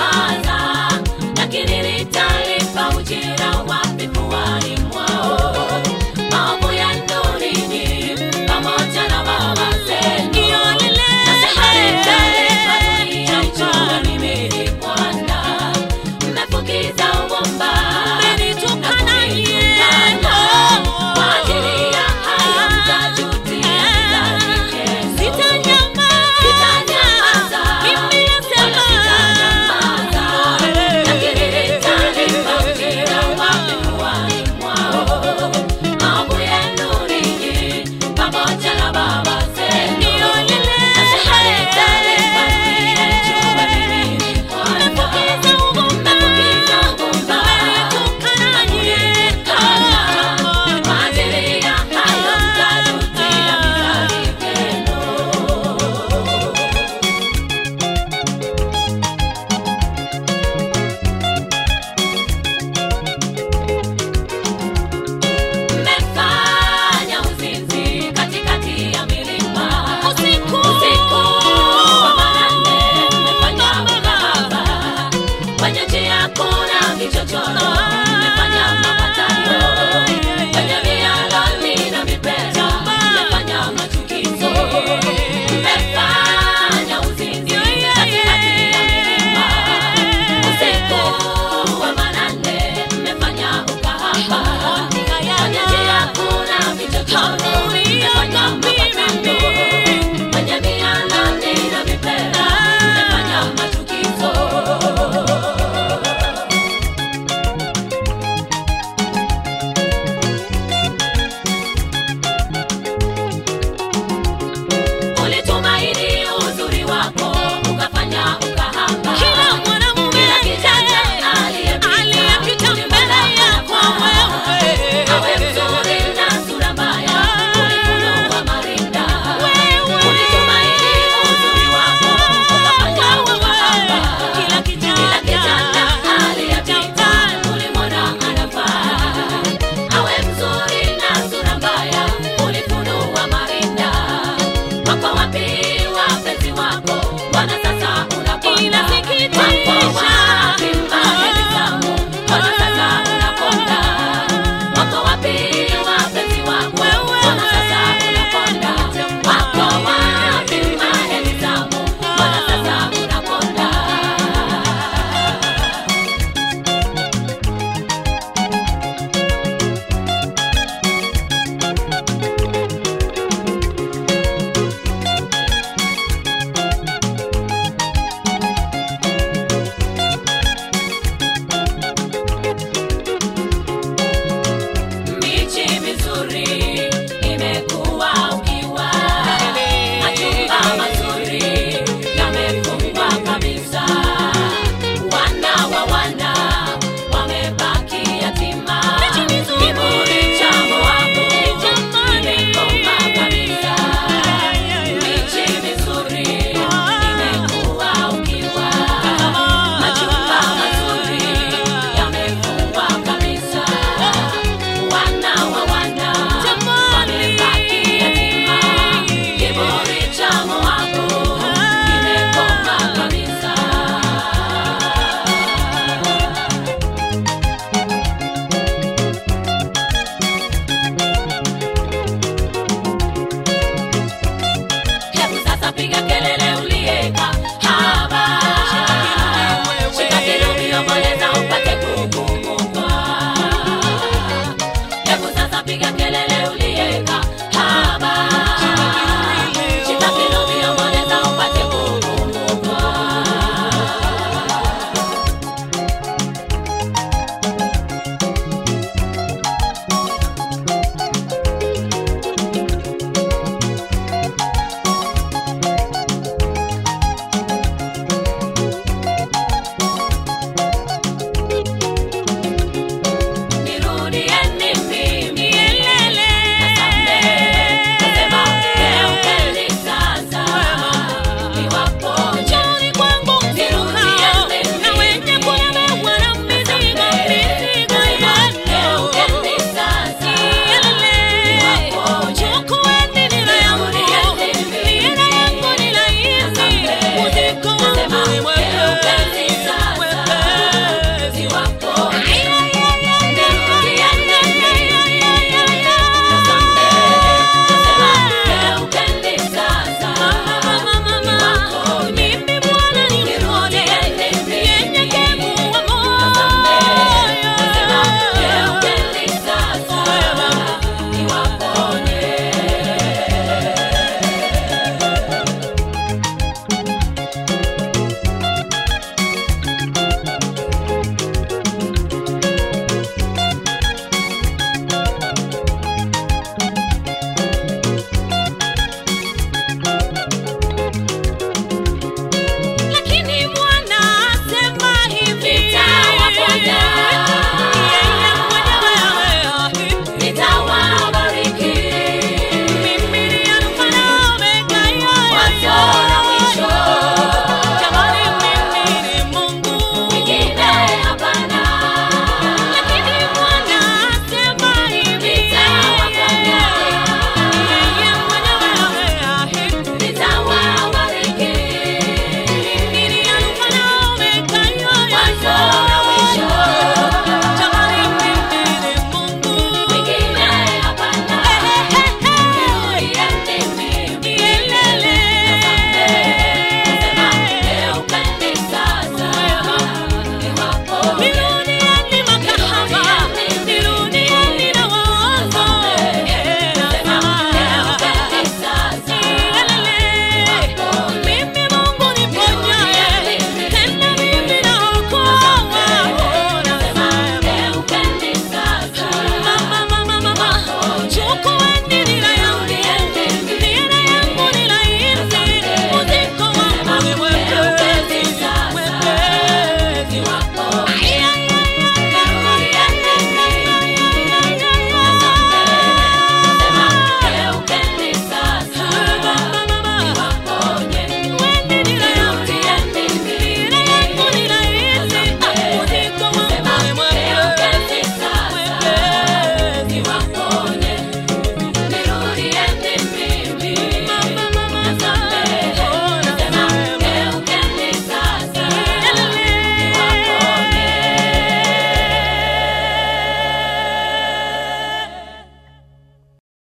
my ere ulieka